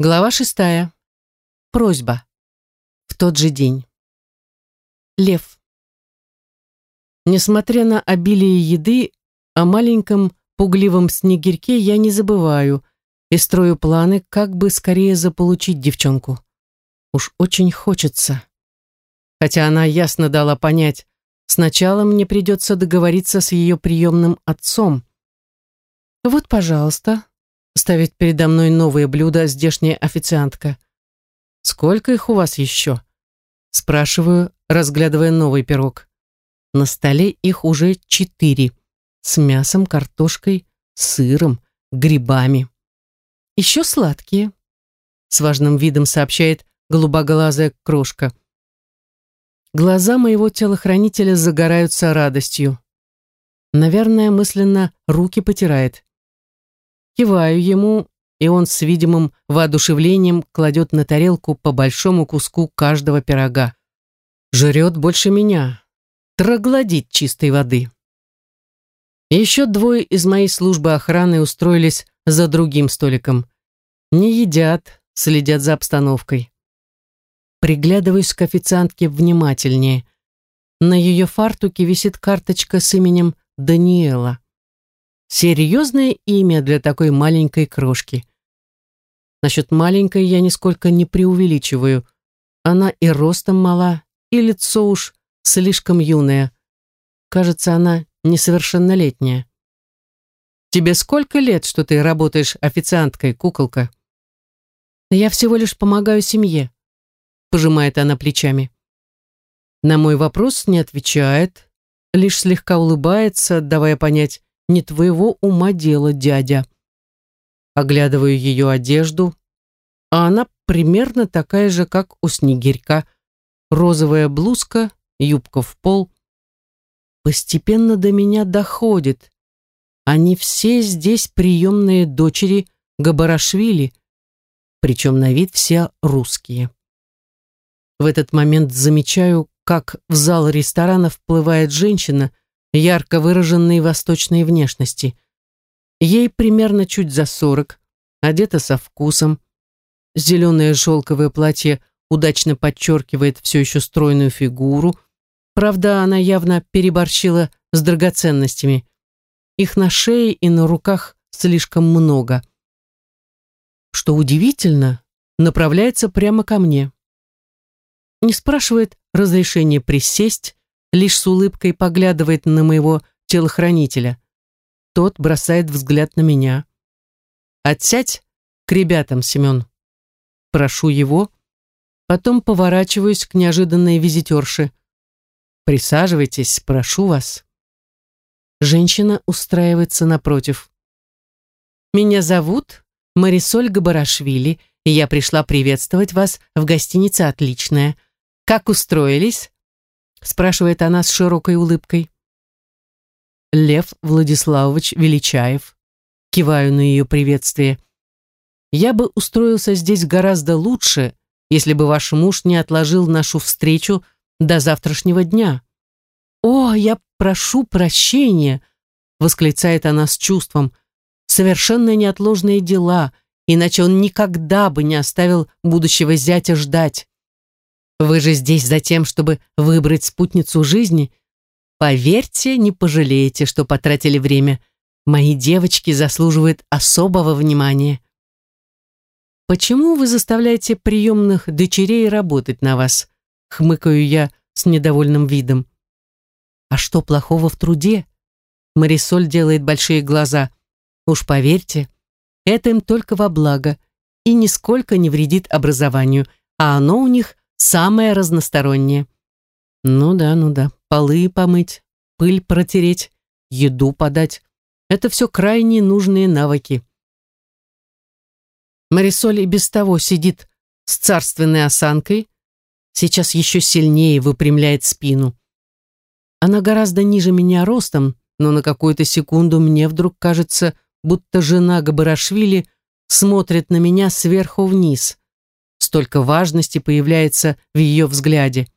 Глава шестая. Просьба. В тот же день. Лев. Несмотря на обилие еды, о маленьком пугливом снегирьке я не забываю и строю планы, как бы скорее заполучить девчонку. Уж очень хочется. Хотя она ясно дала понять, сначала мне придется договориться с ее приемным отцом. Вот, пожалуйста, ставит передо мной новые блюда здешняя официантка. «Сколько их у вас еще?» Спрашиваю, разглядывая новый пирог. На столе их уже четыре. С мясом, картошкой, сыром, грибами. Еще сладкие. С важным видом сообщает голубоглазая крошка. Глаза моего телохранителя загораются радостью. Наверное, мысленно руки потирает. Киваю ему, и он с видимым воодушевлением кладет на тарелку по большому куску каждого пирога. Жрет больше меня. Троглодит чистой воды. Еще двое из моей службы охраны устроились за другим столиком. Не едят, следят за обстановкой. Приглядываюсь к официантке внимательнее. На ее фартуке висит карточка с именем Даниэла. Серьезное имя для такой маленькой крошки. Насчет маленькой я нисколько не преувеличиваю. Она и ростом мала, и лицо уж слишком юное. Кажется, она несовершеннолетняя. «Тебе сколько лет, что ты работаешь официанткой, куколка?» «Я всего лишь помогаю семье», — пожимает она плечами. На мой вопрос не отвечает, лишь слегка улыбается, давая понять, не твоего ума дело, дядя. Оглядываю ее одежду, а она примерно такая же, как у снегирька. Розовая блузка, юбка в пол. Постепенно до меня доходит. Они все здесь приемные дочери Габарашвили, причем на вид все русские. В этот момент замечаю, как в зал ресторана вплывает женщина – ярко выраженной восточной внешности. Ей примерно чуть за сорок, одета со вкусом. Зеленое шелковое платье удачно подчеркивает все еще стройную фигуру. Правда, она явно переборщила с драгоценностями. Их на шее и на руках слишком много. Что удивительно, направляется прямо ко мне. Не спрашивает разрешения присесть, лишь с улыбкой поглядывает на моего телохранителя. Тот бросает взгляд на меня. «Отсядь к ребятам, Семен». Прошу его, потом поворачиваюсь к неожиданной визитерше. «Присаживайтесь, прошу вас». Женщина устраивается напротив. «Меня зовут Марисоль Габарашвили, и я пришла приветствовать вас в гостинице «Отличная». Как устроились?» Спрашивает она с широкой улыбкой. Лев Владиславович Величаев. Киваю на ее приветствие. Я бы устроился здесь гораздо лучше, если бы ваш муж не отложил нашу встречу до завтрашнего дня. О, я прошу прощения, восклицает она с чувством. Совершенно неотложные дела, иначе он никогда бы не оставил будущего зятя ждать. Вы же здесь за тем, чтобы выбрать спутницу жизни. Поверьте, не пожалеете, что потратили время. Мои девочки заслуживают особого внимания. Почему вы заставляете приемных дочерей работать на вас? Хмыкаю я с недовольным видом. А что плохого в труде? Марисоль делает большие глаза. Уж поверьте, это им только во благо и нисколько не вредит образованию, а оно у них самое разностороннее. Ну да, ну да, полы помыть, пыль протереть, еду подать. Это все крайне нужные навыки. Марисоль и без того сидит с царственной осанкой, сейчас еще сильнее выпрямляет спину. Она гораздо ниже меня ростом, но на какую-то секунду мне вдруг кажется, будто жена Габарашвили смотрит на меня сверху вниз. Столько важности появляется в ее взгляде.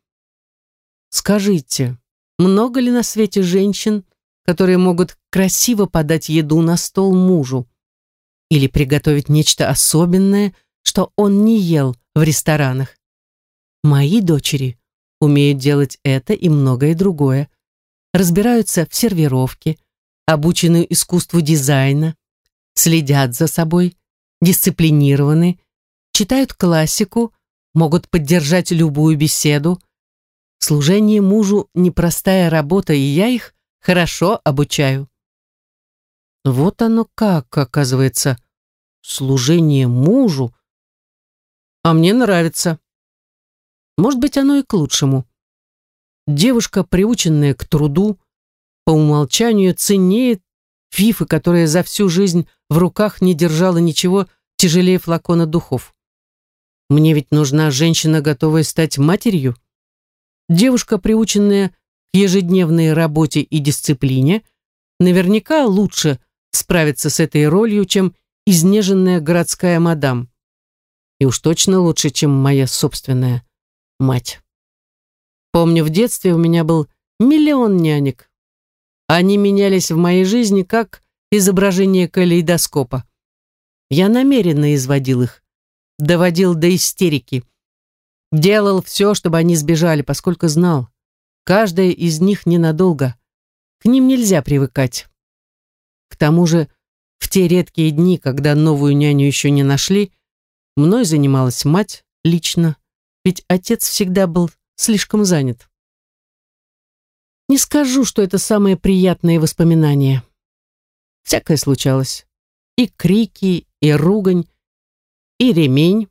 Скажите, много ли на свете женщин, которые могут красиво подать еду на стол мужу? Или приготовить нечто особенное, что он не ел в ресторанах. Мои дочери умеют делать это и многое другое. Разбираются в сервировке, обучены искусству дизайна, следят за собой, дисциплинированы, читают классику, могут поддержать любую беседу. Служение мужу – непростая работа, и я их хорошо обучаю. Вот оно как, оказывается, служение мужу. А мне нравится. Может быть, оно и к лучшему. Девушка, приученная к труду, по умолчанию ценнее фифы, которая за всю жизнь в руках не держала ничего тяжелее флакона духов. Мне ведь нужна женщина, готовая стать матерью. Девушка, приученная к ежедневной работе и дисциплине, наверняка лучше справиться с этой ролью, чем изнеженная городская мадам. И уж точно лучше, чем моя собственная мать. Помню, в детстве у меня был миллион нянек. Они менялись в моей жизни как изображение калейдоскопа. Я намеренно изводил их, доводил до истерики. Делал все, чтобы они сбежали, поскольку знал, каждая из них ненадолго. К ним нельзя привыкать. К тому же, в те редкие дни, когда новую няню еще не нашли, мной занималась мать лично, ведь отец всегда был слишком занят. Не скажу, что это самые приятные воспоминания. Всякое случалось. И крики, и ругань, и ремень.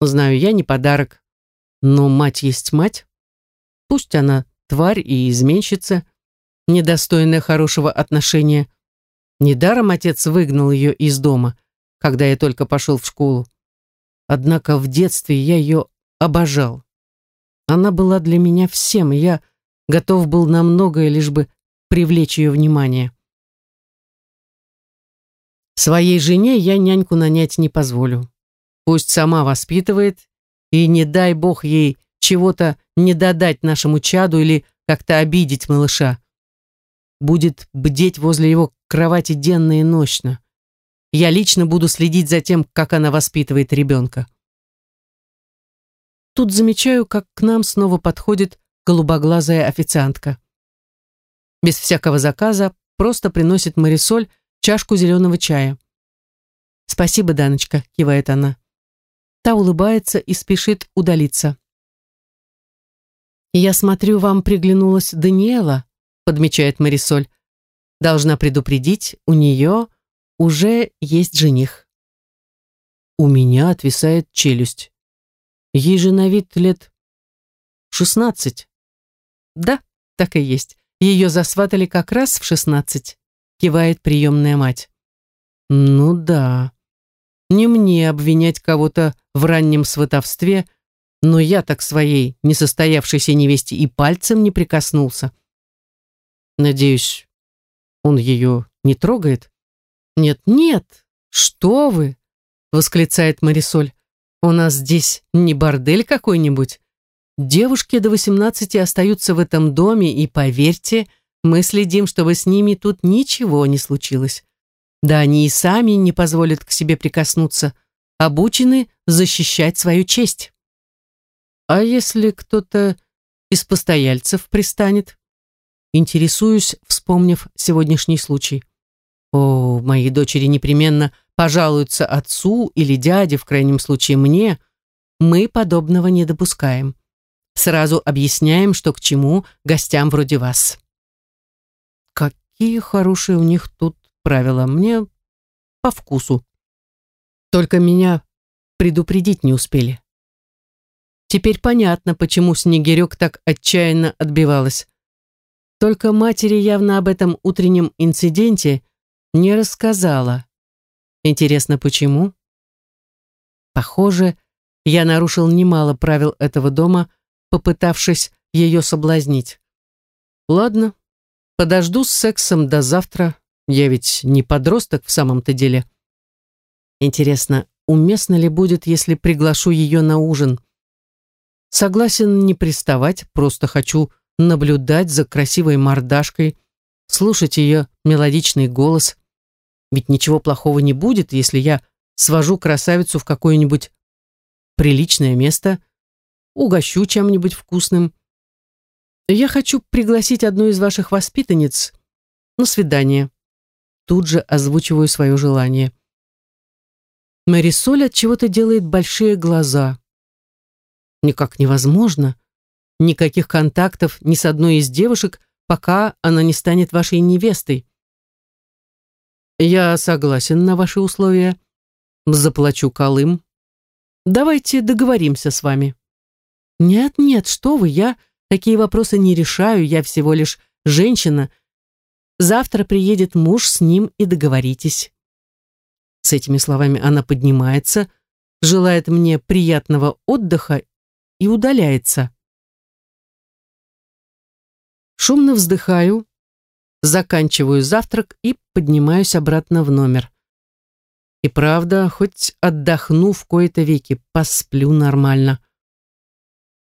Знаю, я не подарок, но мать есть мать. Пусть она тварь и изменщица, недостойная хорошего отношения. Недаром отец выгнал ее из дома, когда я только пошел в школу. Однако в детстве я ее обожал. Она была для меня всем, и я готов был на многое, лишь бы привлечь ее внимание. Своей жене я няньку нанять не позволю. Пусть сама воспитывает, и не дай бог ей чего-то не додать нашему чаду или как-то обидеть малыша. Будет бдеть возле его кровати денно и ночно. Я лично буду следить за тем, как она воспитывает ребенка. Тут замечаю, как к нам снова подходит голубоглазая официантка. Без всякого заказа просто приносит Марисоль чашку зеленого чая. «Спасибо, Даночка», — кивает она. Та улыбается и спешит удалиться. «Я смотрю, вам приглянулась Даниэла», — подмечает Марисоль. «Должна предупредить, у нее уже есть жених». У меня отвисает челюсть. Ей же на вид лет шестнадцать. Да, так и есть. Ее засватали как раз в шестнадцать, кивает приемная мать. Ну да. Не мне обвинять кого-то в раннем сватовстве, но я так своей несостоявшейся невесте и пальцем не прикоснулся. Надеюсь, он ее не трогает? Нет, нет, что вы, восклицает Марисоль. У нас здесь не бордель какой-нибудь. Девушки до 18 остаются в этом доме, и, поверьте, мы следим, чтобы с ними тут ничего не случилось. Да они и сами не позволят к себе прикоснуться, обучены защищать свою честь. А если кто-то из постояльцев пристанет? Интересуюсь, вспомнив сегодняшний случай. О, мои дочери непременно пожалуются отцу или дяде, в крайнем случае мне, мы подобного не допускаем. Сразу объясняем, что к чему гостям вроде вас. Какие хорошие у них тут правила. Мне по вкусу. Только меня предупредить не успели. Теперь понятно, почему Снегирек так отчаянно отбивалась. Только матери явно об этом утреннем инциденте не рассказала. Интересно, почему? Похоже, я нарушил немало правил этого дома, попытавшись ее соблазнить. Ладно, подожду с сексом до завтра. Я ведь не подросток в самом-то деле. Интересно, уместно ли будет, если приглашу ее на ужин? Согласен не приставать, просто хочу наблюдать за красивой мордашкой, слушать ее мелодичный голос, ведь ничего плохого не будет, если я свожу красавицу в какое-нибудь приличное место, угощу чем-нибудь вкусным. Я хочу пригласить одну из ваших воспитанниц на свидание. Тут же озвучиваю свое желание. Марисоль от чего-то делает большие глаза. Никак невозможно. Никаких контактов ни с одной из девушек, пока она не станет вашей невестой. Я согласен на ваши условия. Заплачу колым. Давайте договоримся с вами. Нет, нет, что вы, я такие вопросы не решаю, я всего лишь женщина. Завтра приедет муж, с ним и договоритесь. С этими словами она поднимается, желает мне приятного отдыха и удаляется. Шумно вздыхаю, заканчиваю завтрак и поднимаюсь обратно в номер. И правда, хоть отдохну в кои-то веки, посплю нормально.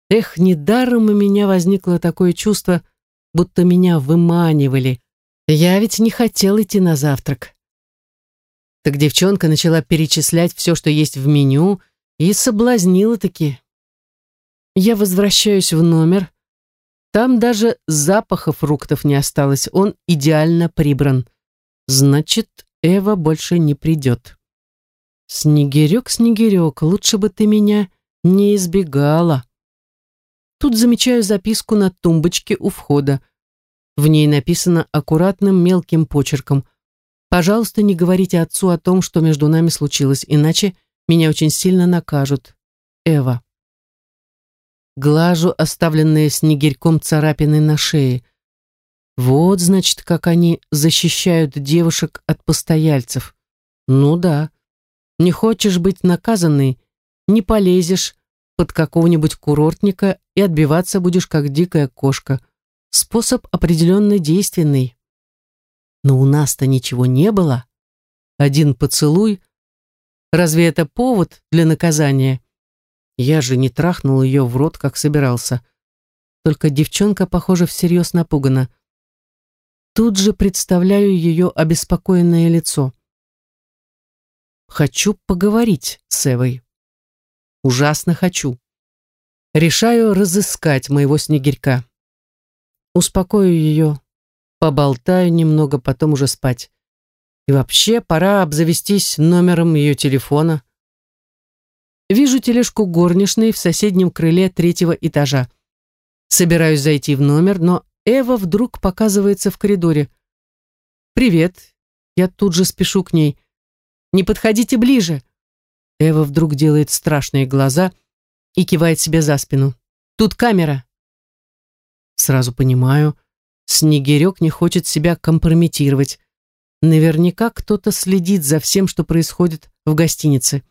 Эх, недаром у меня возникло такое чувство, будто меня выманивали. Я ведь не хотел идти на завтрак. Так девчонка начала перечислять все, что есть в меню, и соблазнила-таки. Я возвращаюсь в номер. Там даже запаха фруктов не осталось, он идеально прибран. Значит, Эва больше не придет. Снегирек, Снегирек, лучше бы ты меня не избегала. Тут замечаю записку на тумбочке у входа. В ней написано аккуратным мелким почерком Пожалуйста, не говорите отцу о том, что между нами случилось, иначе меня очень сильно накажут. Эва. Глажу оставленные снегирьком царапины на шее. Вот, значит, как они защищают девушек от постояльцев. Ну да. Не хочешь быть наказанной, не полезешь под какого-нибудь курортника и отбиваться будешь, как дикая кошка. Способ определенно действенный. Но у нас-то ничего не было. Один поцелуй. Разве это повод для наказания? Я же не трахнул ее в рот, как собирался. Только девчонка, похоже, всерьез напугана. Тут же представляю ее обеспокоенное лицо. Хочу поговорить с Эвой. Ужасно хочу. Решаю разыскать моего снегирька. Успокою ее, поболтаю немного, потом уже спать. И вообще, пора обзавестись номером ее телефона. Вижу тележку горничной в соседнем крыле третьего этажа. Собираюсь зайти в номер, но Эва вдруг показывается в коридоре. «Привет». Я тут же спешу к ней. «Не подходите ближе». Эва вдруг делает страшные глаза и кивает себе за спину. «Тут камера». Сразу понимаю, Снегирек не хочет себя компрометировать. Наверняка кто-то следит за всем, что происходит в гостинице.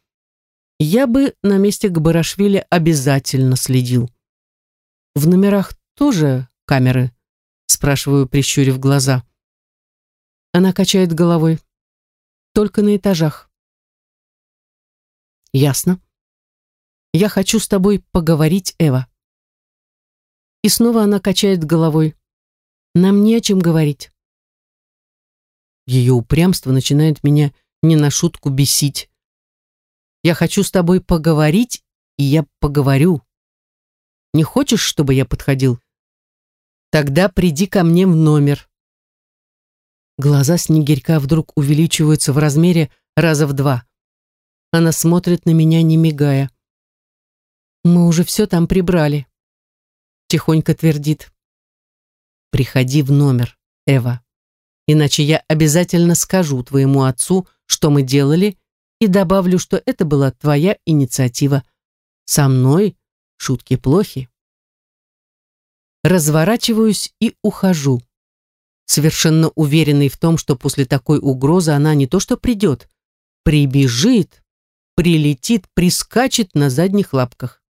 Я бы на месте Габарашвили обязательно следил. В номерах тоже камеры? Спрашиваю, прищурив глаза. Она качает головой. Только на этажах. Ясно. Я хочу с тобой поговорить, Эва. И снова она качает головой. Нам не о чем говорить. Ее упрямство начинает меня не на шутку бесить. Я хочу с тобой поговорить, и я поговорю. Не хочешь, чтобы я подходил? Тогда приди ко мне в номер. Глаза Снегирька вдруг увеличиваются в размере раза в два. Она смотрит на меня, не мигая. «Мы уже все там прибрали», — тихонько твердит. Приходи в номер, Эва. Иначе я обязательно скажу твоему отцу, что мы делали, и добавлю, что это была твоя инициатива. Со мной шутки плохи. Разворачиваюсь и ухожу. Совершенно уверенный в том, что после такой угрозы она не то что придет, прибежит, прилетит, прискачет на задних лапках.